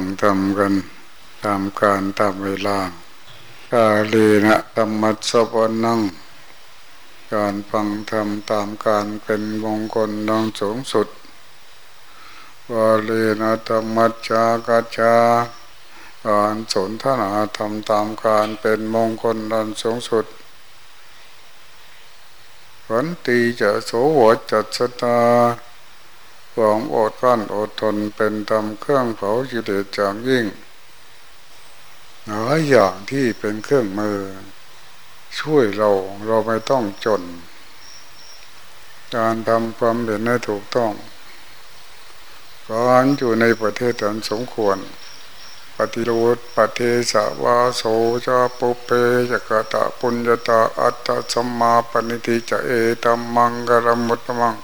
งธรรมกันตามการตามเวลากาลีนะธรรมัสวนังการฟังธรรมตามการเป็นมงคลนองสูงสุดวาลีนะธรรมัจจากาชาการสนทนาธรรมตามการเป็นมงคลนองสูงสุดขันตีจะโสวจัตสตา ความอดกั้นอดทนเป็นธรรมเครื่องเผาจิเลจามยิ่งหลายอย่างที่เป็นเครื่องมือ ช่วยเราเราไม่ต้องจน การทำความเห็นให้ถูกต้องการอยู่ในประเทศอันสมควร ปฏิรูปปฏิสาวาโสจะปุเพจกตะปุญญาตาอัตตสมมาปณิติจะเอตัมมังกรมุตตมัง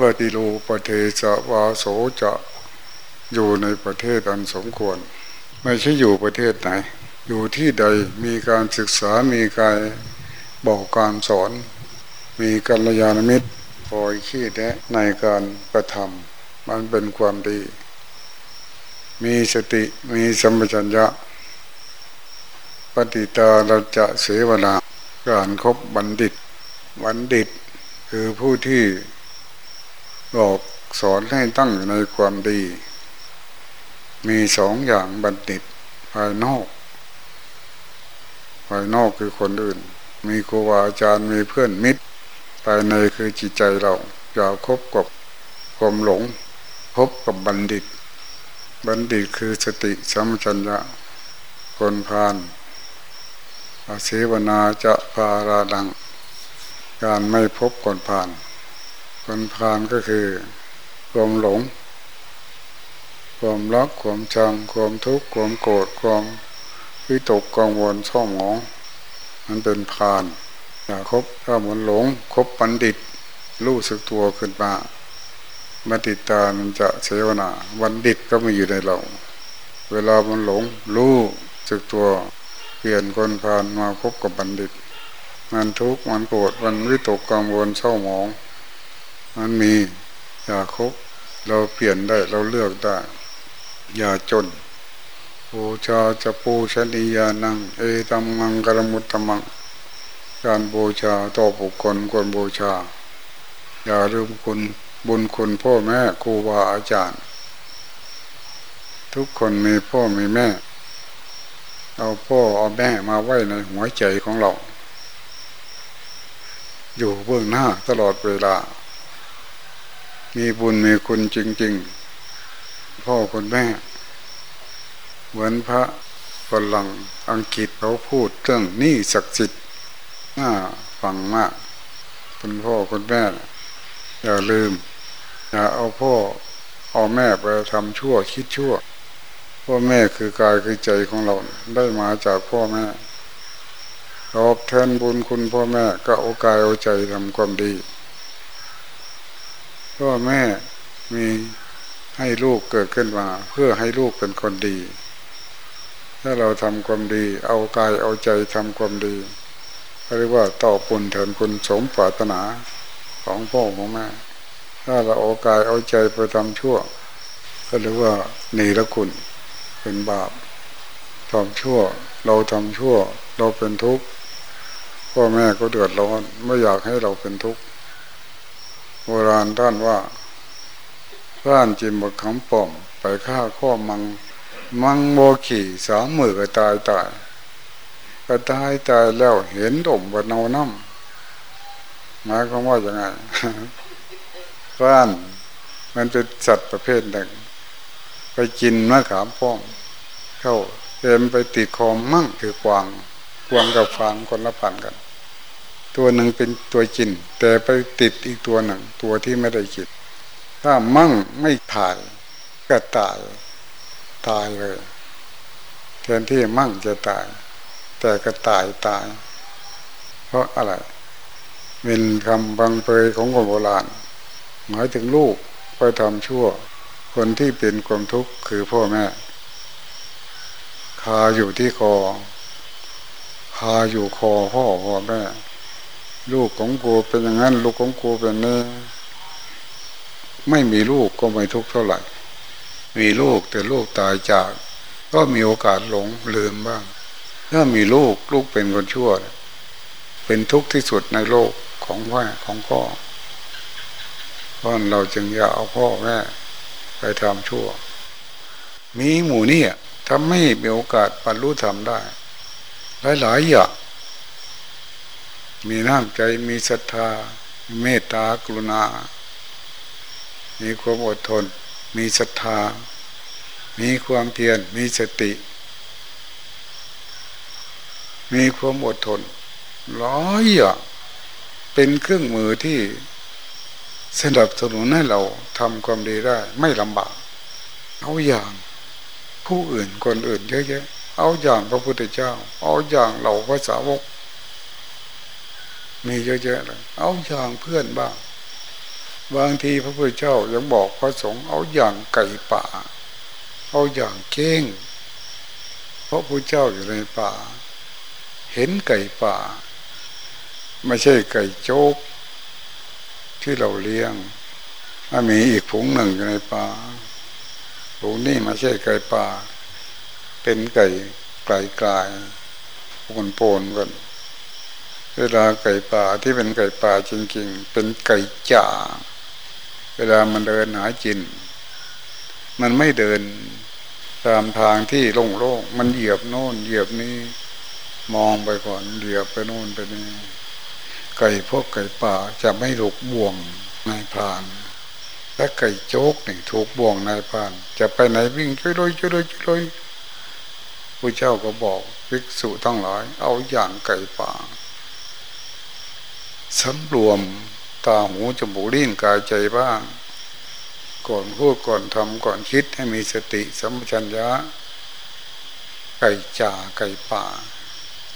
ปฏิรูปปฏิสาวาโสจะอยู่ในประเทศอันสมควร ไม่ใช่อยู่ประเทศไหน อยู่ที่ใดมีการศึกษามีการบอกการสอน มีกัลยาณมิตรคอยขี้แนะในการกระทำมันเป็นความดี มีสติมีสัมปชัญญะ ปฏิตาเราจะเสวนาการครบบัณฑิต บัณฑิต คือผู้ที่ บอกสอนให้ตั้งอยู่ในความดี มีสองอย่างบัณฑิตภายนอก ภายนอกคือคนอื่น มีครูบาอาจารย์มีเพื่อนมิตรภายในคือจิตใจเราอย่าคบกับความหลงพบกับบัณฑิต บัณฑิตคือสติสัมชัญญะคนพานอาเสวนาจะพาราดัง การไม่พบคนพาน คนพานก็คือความหลง ความรักความชังความทุกข์ความโกรธความวิตกกังวลช่องหมอง มันเป็นพานอย่าคบถ้ามันหลงคบปัณฑิต รู้สึกตัวขึ้นมาบัณฑิตามันจะเสวนาบัณฑิตก็มีอยู่ในเรา เวลามันหลง รู้สึกตัวเปลี่ยนคนพานมาคบกับบัณฑิต มันทุกข์มันโกรธมันวิตกกังวลเศร้าหมอง มันมีอย่าคบเราเปลี่ยนได้เราเลือกได้ อย่าจนบูชาจะปูชนียานัง เอตัมมังกรมุตตมัง การบูชาต่อบุคคลควรบูชา อย่าลืมคุณบุญคุณพ่อแม่ครูบาอาจารย์ ทุกคนมีพ่อมีแม่ เอาพ่อเอาแม่มาไว้ในหัวใจของเรา อยู่เบื้องหน้าตลอดเวลา มีบุญมีคุณจริง ๆ พ่อคุณแม่ เหมือนพระฝรั่งอังกฤษเขาพูดเรื่องนี่ศักดิ์สิทธิ์น่าฟังมากคุณพ่อคุณแม่ อย่าลืม อย่าเอาพ่อเอาแม่ไปทำชั่วคิดชั่ว พ่อแม่คือกายคือใจของเราได้มาจากพ่อแม่ตอบแทนบุญคุณพ่อแม่ก็เอากายเอาใจทำความดี พ่อแม่มีให้ลูกเกิดขึ้นมา เพื่อให้ลูกเป็นคนดี ถ้าเราทำความดี เอากายเอาใจทำความดีเรียกว่าต่อปุนเถินคุณสมปรารถนาของพ่อของแม่ถ้าเราเอากายเอาใจไปทำชั่ว ก็เรียกว่านีละคุณเป็นบาปทำชั่ว เราทำชั่ว เราเป็นทุกข์พ่อแม่ก็เดือดร้อนไม่อยากให้เราเป็นทุกข์ โบราณท่านว่าร่านจิมบกคำป่อม ไปฆ่าข้อมัง มังโมขี่สามมือก็ตายตายก็ตายตายแล้วเห็นดมบนเนาน้ำหมายความว่าอย่างไงร่านมันเป็นสัตว์ประเภทหนึ่ง ไปกินมะขามป้อม เข้าเต็มไปติดคอมมั่งคือกวางกวางกับฟางคนละพันกัน ตัวหนึ่งเป็นตัวกิน แต่ไปติดอีกตัวหนึ่ง ตัวที่ไม่ได้กิน ถ้ามั่งไม่ถ่ายก็ตายตายเลยแทนที่มั่งจะตาย แต่ก็ตายตาย เพราะอะไรเป็นคำบังเปยของคนโบราณหมายถึงลูกไปทำชั่ว คนที่เป็นความทุกข์คือพ่อแม่คาอยู่ที่คอคาอยู่คอพ่อพ่อแม่ ลูกของกูเป็นอย่างนั้น ลูกของกูเป็นนี้ไม่มีลูกก็ไม่ทุกข์เท่าไหร่ มีลูกแต่ลูกตายจาก ก็มีโอกาสหลงลืมบ้าง ถ้ามีลูกลูกเป็นคนชั่ว เป็นทุกข์ที่สุดในโลกของแม่ของพ่อเพราะเราจึงอย่าเอาพ่อแม่ไปทำชั่ว มีหมู่นี่ทำให้มีโอกาสบรรลุธรรมได้ หลายๆอย่าง มีน้ำใจมีศรัทธา เมตตากรุณา มีความอดทน มีศรัทธา มีความเพียรมีสติ มีความอดทนร้อยอย่างเป็นเครื่องมือที่สนับสนุนให้เราทำความดีได้ ไม่ลำบากเอาอย่างผู้อื่นคนอื่นเยอะแยะ เอาอย่างพระพุทธเจ้า เอาอย่างเหล่าพระสาวก มีเยอะแยะเลยเอาอย่างเพื่อนบ้างบางทีพระพุทธเจ้ายังบอกพระสงฆ์เอาอย่างไก่ป่า เอาอย่างเก้งพระพระเจ้าอยู่ในป่า เห็นไก่ป่า ไม่ใช่ไก่โจ๊กที่เราเลี้ยงถ้ามีอีกผงหนึ่งอยู่ในป่าผงนี่ไม่ใช่ไก่ป่า เป็นไก่ไกลไกลปนปนกัน เวลาไก่ป่าที่เป็นไก่ป่าจริง ๆ เป็นไก่จ่า เวลามันเดินหาจิน มันไม่เดินตามทางที่โล่งๆ มันเหยียบโน่นเหยียบนี้ มองไปก่อนเหยียบไปโน่นไปนี่ ไก่พวกไก่ป่าจะไม่ถูกบ่วงนายพรานและไก่โจกนี่ถูกบ่วงนายพราน จะไปไหนวิ่งช่วยเลยช่วยเลยช่วยเลยพระเจ้าก็บอกภิกษุทั้งหลาย เอาอย่างไก่ป่า สำรวมตาหูจมูกลิ้นกายใจบ้าง ก่อนพูดก่อนทำก่อนคิดให้มีสติสัมปชัญญะ ไก่จ่าไก่ป่า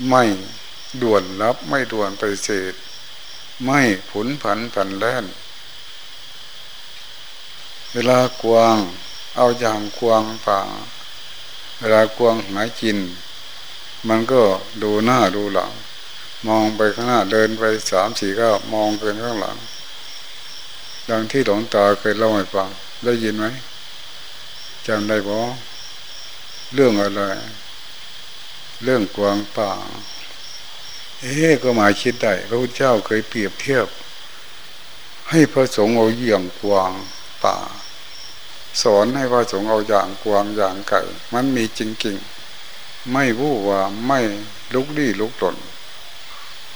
ไม่ด่วนรับไม่ด่วนไปเสดไม่ผุนผันผันแล่น เวลากวาง เอาอย่างกวางป่า เวลากวางหายกิน มันก็ดูหน้าดูหลัง มองไปข้างหน้าเดินไปสามสี่ก้าวมองเกินข้างหลัง ดังที่หลวงตาเคยเล่าให้ฟังได้ยินไหมจำได้บ่เรื่องอะไร เรื่องกวางป่า เอ๊ก็มาคิดได้พระพุทธเจ้าเคยเปรียบเทียบ ให้พระสงฆ์เอาเยี่ยงกวางป่า สอนให้พระสงฆ์เอาอย่างกวางอย่างไก่ มันมีจริงๆ ไม่วู่ว่าไม่ลุกลี้ลุกหล่น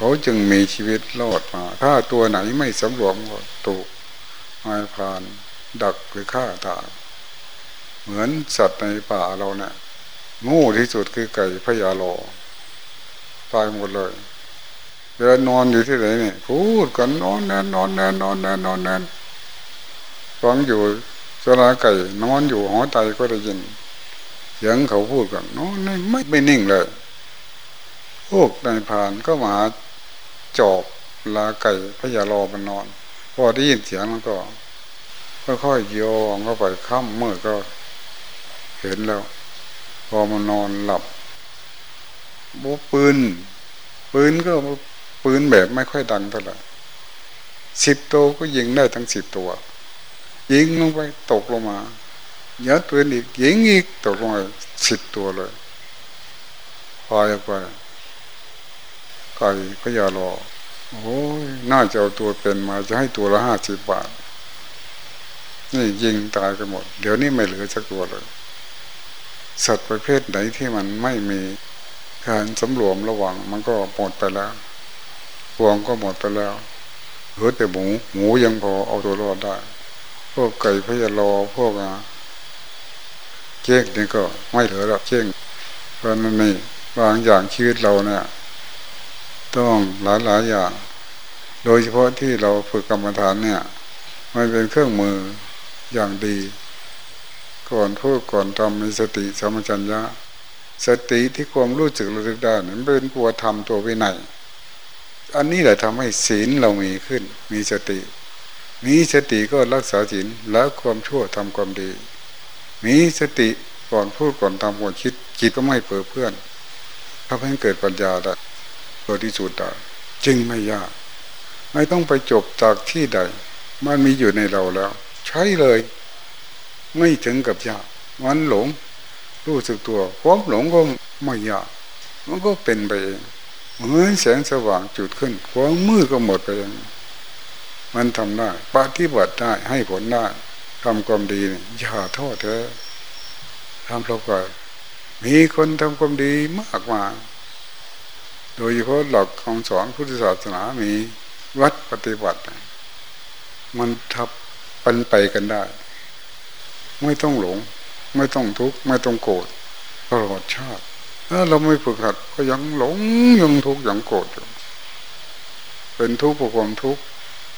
เขาจึงมีชีวิตรอดมา ถ้าตัวไหนไม่สำรวมก็ถูกไม้พาน ดักหรือฆ่าตายเหมือนสัตว์ในป่าเราเนี่ยงูที่สุดคือไก่พญาโลตายหมดเลยเวลานอนอยู่ที่ไหนเนี่ยพูดกันนอนแน่นนอนแน่นนอนแน่นนอนแน่นฟังอยู่สลาไก่นอนอยู่หอไตก็ได้ยินเสียงเขาพูดกันนอนไม่ไม่นิ่งเลยพวกนายพานก็มา จอบลาไก่พยาลอมันนอน พอได้ยินเสียงมันก็ ค่อยๆโยงเข้าไปค่ำเมื่อก็เห็นแล้ว พอมันนอนหลับบุปืน ปืนก็ปืนแบบไม่ค่อยดังเท่าไหร่สิบตัวก็ยิงได้ทั้งสิบตัว ยิงลงไปตกลงมายัดปืนอีกยิงอีกตกลงไปสิบตัวเลยพายไป ไก่พยารอโอ้ยน่าจะเอาตัวเป็นมาจะให้ตัวละห้าสิบบาท นี่ยิงตายกันหมด เดี๋ยวนี้ไม่เหลือสักตัวเลย สัตว์ประเภทไหนที่มันไม่มีการสำรวมระวังมันก็หมดไปแล้วพวงก็หมดไปแล้วเหลือแต่หมูหมูยังพอเอาตัวรอดได้ พวกไก่พยารอพวกอะเจ้งนี่ก็ไม่เหลือแล้วเจ้งเพราะนั่นนี่บางอย่างชีวิตเราเนี่ย ต้องหลายหลายอย่าง โดยเฉพาะที่เราฝึกกรรมฐานเนี่ยมันเป็นเครื่องมืออย่างดี ก่อนพูดก่อนทำมีสติสมัชัญญะ สติที่ความรู้สึกระลึกได้นั้นเป็นตัวทำตัววินัยอันนี้แหละทำให้ศีลเรามีขึ้น มีสติ มีสติก็รักษาศีลแล้วความชั่วทำความดี มีสติก่อนพูดก่อนทำก่อนคิดจิตก็ไม่เปื้อเพื่อนทำให้เกิดปัญญาได้ บริสุทธิ์ได้จึงไม่ยาก ไม่ต้องไปจบจากที่ใด มันมีอยู่ในเราแล้ว ใช้เลย ไม่ถึงกับยากมันหลง รู้สึกตัวความหลงก็ไม่ยากมันก็เป็นไปเองเหมือนแสงสว่างจุดขึ้นความมืดก็หมดไปเองมันทำได้ปฏิบัติได้ให้ผลได้ทำความดีอย่าท้อแท้ทำเราก็มีคนทำความดีมากมาย โดยเฉพาะหลักของสอนพุทธศาสนามีวัดปฏิบัติ มันทับปันไปกันได้ ไม่ต้องหลง ไม่ต้องทุกข์ไม่ต้องโกรธตลอดชาติถ้าเราไม่ฝึกหัดก็ยังหลงยังทุกข์ยังโกรธอยู่เป็นทุกข์เพราะความทุกข์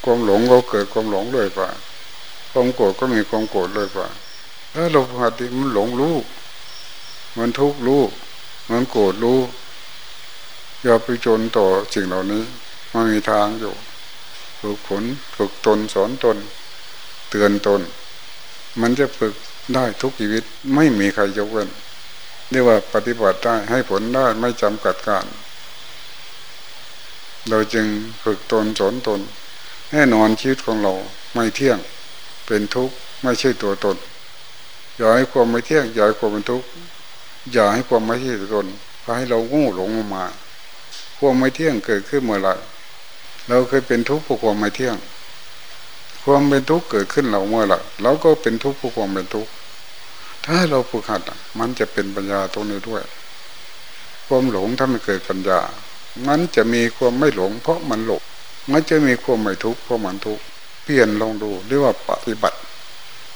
ความหลงก็เกิดความหลงเลยไปความโกรธก็มีความโกรธเลยไปถ้าเราฝึกหัดมันหลงรู้ มันทุกข์รู้ มันโกรธรู้ อย่าไปจนต่อสิ่งเหล่านี้มันมีทางอยู่ฝึกฝนฝึกตนสอนตน เตือนตน มันจะฝึกได้ทุกชีวิตไม่มีใครยกเว้นเรียกว่าปฏิบัติได้ให้ผลได้ไม่จำกัดการ เราจึงฝึกตนสอนตน แน่นอนชีวิตของเราไม่เที่ยงเป็นทุกข์ไม่ใช่ตัวตน อย่าให้ความไม่เที่ยงอย่าให้ความเป็นทุกข์อย่าให้ความไม่ใช่ตัวตนพาให้เราโง่หลงมา ความไม่เที่ยงเกิดขึ้นเมื่อไรเราเคยเป็นทุกข์เพราะความไม่เที่ยง ความเป็นทุกข์เกิดขึ้นเราเมื่อไรเราก็เป็นทุกข์เพราะความเป็นทุกข์ถ้าเราฝึกหัดมันจะเป็นปัญญาตรงนี้ด้วย ความหลงถ้ามันเกิดปัญญา มันจะมีความไม่หลง เพราะมันหลงมันจะมีความไม่ทุกข์เพราะมันทุกข์เปลี่ยนลองดูเรียกว่าปฏิบัติ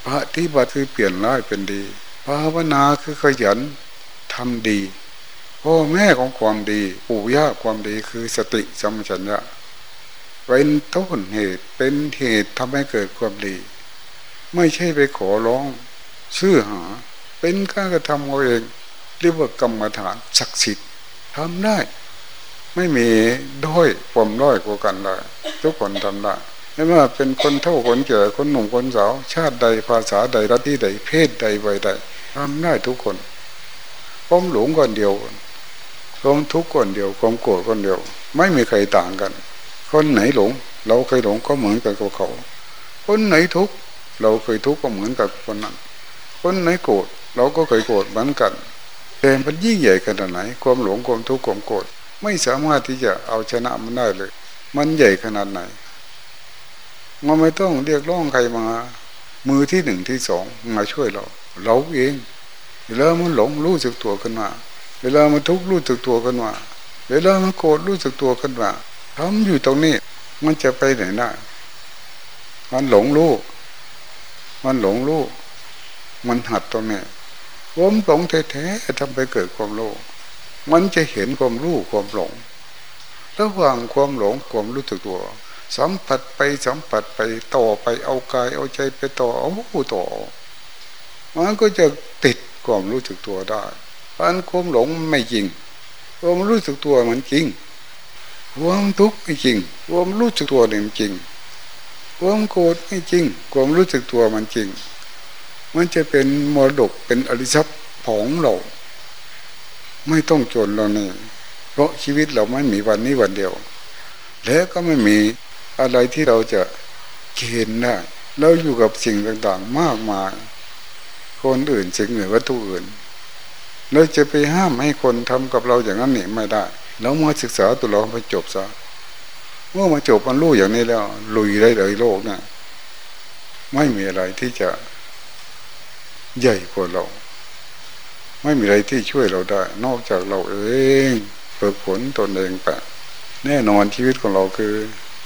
ปฏิบัติคือเปลี่ยนร้ายเป็นดีภาวนาคือขยันทำดี พ่อแม่ของความดีปู่ย่าความดีคือสติสัมปชัญญะเป็นต้นเหตุเป็นเหตุทำให้เกิดความดี ไม่ใช่ไปขอร้องชื่อหา เป็นการกระทำเอาเองเรียกว่ากรรมฐานศักดิ์สิทธิ์ทำได้ ไม่มีด้อยความด้อยกว่ากันเลยทุกคนทำได้ไม่ว่าเป็นคนเท่าคนเก่คนหนุ่มคนสาว ชาติใดภาษาใดรัฐที่ใด เพศใดวัยใดทำได้ทุกคนความหลงคนเดียว ความทุกข์คนเดียวความโกรธคนเดียว ไม่มีใครต่างกัน คนไหนหลง เราเคยหลงก็เหมือนกันกับเขา คนไหนทุกข์เราเคยทุกข์ก็เหมือนกับคนนั้น คนไหนโกรธเราก็เคยโกรธเหมือนกันแต่มันยิ่งใหญ่ขนาดไหน ความหลงความทุกข์ความโกรธไม่สามารถที่จะเอาชนะมันได้เลย มันใหญ่ขนาดไหนมันไม่ต้องเรียกร้องใครมา มือที่หนึ่งที่สองมาช่วยเรา เราเองแล้วมันหลงรู้สึกตัวขึ้นมา เวลามันทุกข์รู้สึกตัวกันว่าเวลามันโกรธรู้สึกตัวกันว่าทำอยู่ตรงนี้ มันจะไปไหนได้มันหลงรู้มันหลงรู้มันหัดตรงนี้ความหลงแท้ๆทำไปเกิดความรู้มันจะเห็นความรู้ความหลง ระหว่างความหลงความรู้สึกตัว สัมผัสไปสัมผัสไปต่อไปเอากายเอาใจไปต่อเอาผู้ต่อ มันก็จะติดความรู้สึกตัวได้ อันความหลงไม่จริงความรู้สึกตัวมันจริงความทุกข์ไม่จริงความรู้สึกตัวนี่มันจริงความโกรธไม่จริงความรู้สึกตัวมันจริง มันจะเป็นมรดกเป็นอริชับของเรา ไม่ต้องจนเราเนี่ยเพราะชีวิตเราไม่มีวันนี้วันเดียว และก็ไม่มีอะไรที่เราจะเกณฑ์ได้เราอยู่กับสิ่งต่างๆ มากมาย คนอื่นสิ่งอื่นวัตถุอื่น เราจะไปห้ามให้คนทำกับเราอย่างนั้นนี่ไม่ได้เรามาศึกษาตัวเราไปจบซะเมื่อมาจบมันรู้อย่างนี้แล้ว ลุยได้เลยโลกนะไม่มีอะไรที่จะใหญ่กว่าเรา ไม่มีอะไรที่ช่วยเราได้ นอกจากเราเองเปิดผลตนเองไปแน่นอนชีวิตของเราคือ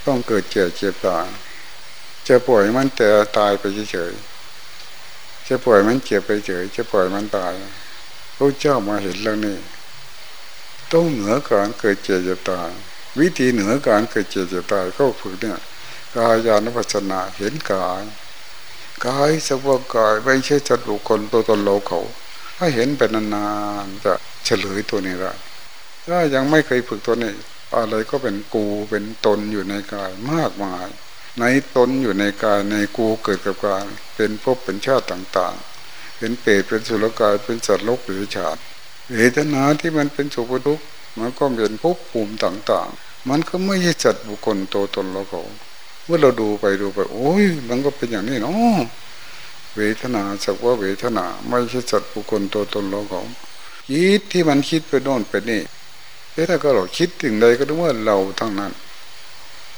ต้องเกิดเจ็บเจ็บตายจะปล่อยมันแต่ตายไปเฉยๆจะปล่อยมันเจ็บไปเฉยจะปล่อยมันตาย พระเจ้ามาเห็นแล้วนี่ต้องเหนือการเกิดเจ็บจะตายวิธีเหนือการเกิดเจ็บจะตายก็ฝึกเนี่ยกายานุปัสสนาเห็นกายกายสภาวกายไม่ใช่จัดบุคคลตัวตนเราเขา ถ้าเห็นไปนานๆจะเฉลยตัวนี้ได้ถ้ายังไม่เคยฝึกตัวนี้อะไรก็เป็นกูเป็นตนอยู่ในกายมากมาย ในตนอยู่ในกายในกูเกิดกับกายเป็นภพเป็นชาติต่าง เป็นเปรตเป็นสุรกายเป็นสัตว์โลกหรือฉาดเวทนาที่มันเป็นสุขทุกข์มันก็เป็นภพภูมิต่าง ๆ มันก็ไม่ใช่จัดบุคคลตัวตนเราเขาเมื่อเราดูไปดูไป โอ้ย มันก็เป็นอย่างนี้เนาะเวทนาสักว่าเวทนาไม่ใช่สัตว์บุคคลตัวตนเราของคิดที่มันคิดไปโน่นไปนี่เอ๊ะถ้าก็เราคิดถึงใดก็ต้องว่าเราทั้งนั้น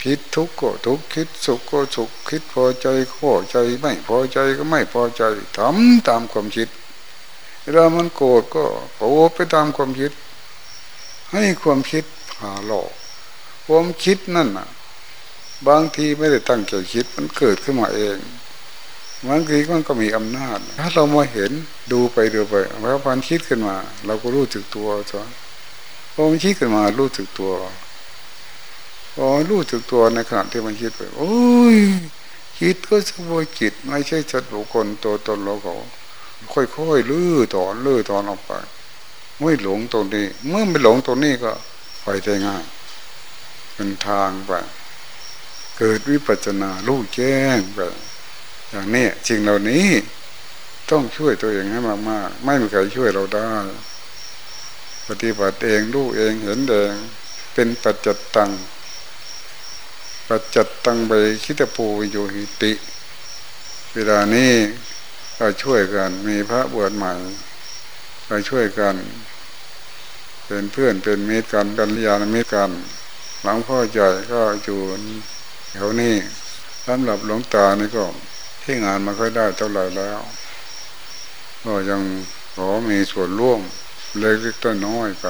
คิดทุกข์ก็ทุกข์คิดสุขก็สุขคิดพอใจก็พอใจไม่พอใจก็ไม่พอใจทำตามความคิดเวลามันโกรธก็โกรธไปตามความคิด ให้ความคิดพาหลอกความคิดนั่นน่ะ บางทีไม่ได้ตั้งใจคิดมันเกิดขึ้นมาเองบางทีมันก็มีอำนาจ ถ้าเรามาเห็นดูไปดูไปพอพันคิดขึ้นมา เราก็รู้จึกตัวจ้ะพอมันคิดขึ้นมารู้จึกตัว พอรู้จึกตัวในขณะที่มันคิดไป โอ้ยคิดก็สมบูรจิต ไม่ใช่จัดบุคคลตัวตนเราเขาค่อยๆลื้อถอนลื้อถอนออกไปไม่หลงตรงนี้ เมื่อไม่หลงตรงนี้ก็ไปได้ง่ายเป็นทางไปเกิดวิปัจนาลูกแจ้งไปอย่างนี้จริงเหล่านี้ต้องช่วยตัวเองให้มากๆ ไม่มีใครช่วยเราได้ ปฏิบัติเองรู้เองเห็นเองเป็นปัจจตัง ปัจจตังไปคิตปูโยหิติ เวลานี้เราช่วยกัน มีพระบวชใหม่เราช่วยกัน เป็นเพื่อนเป็นมิตรกันกันยานมิตรกัน หลังพ่อใหญ่ก็อยู่แถวนี้สำหรับหลวงตานี่ก็ที่งานมาค่อยได้เท่าไหร่แล้ว ก็ยังขอมีส่วนร่วมเล็กๆน้อยไป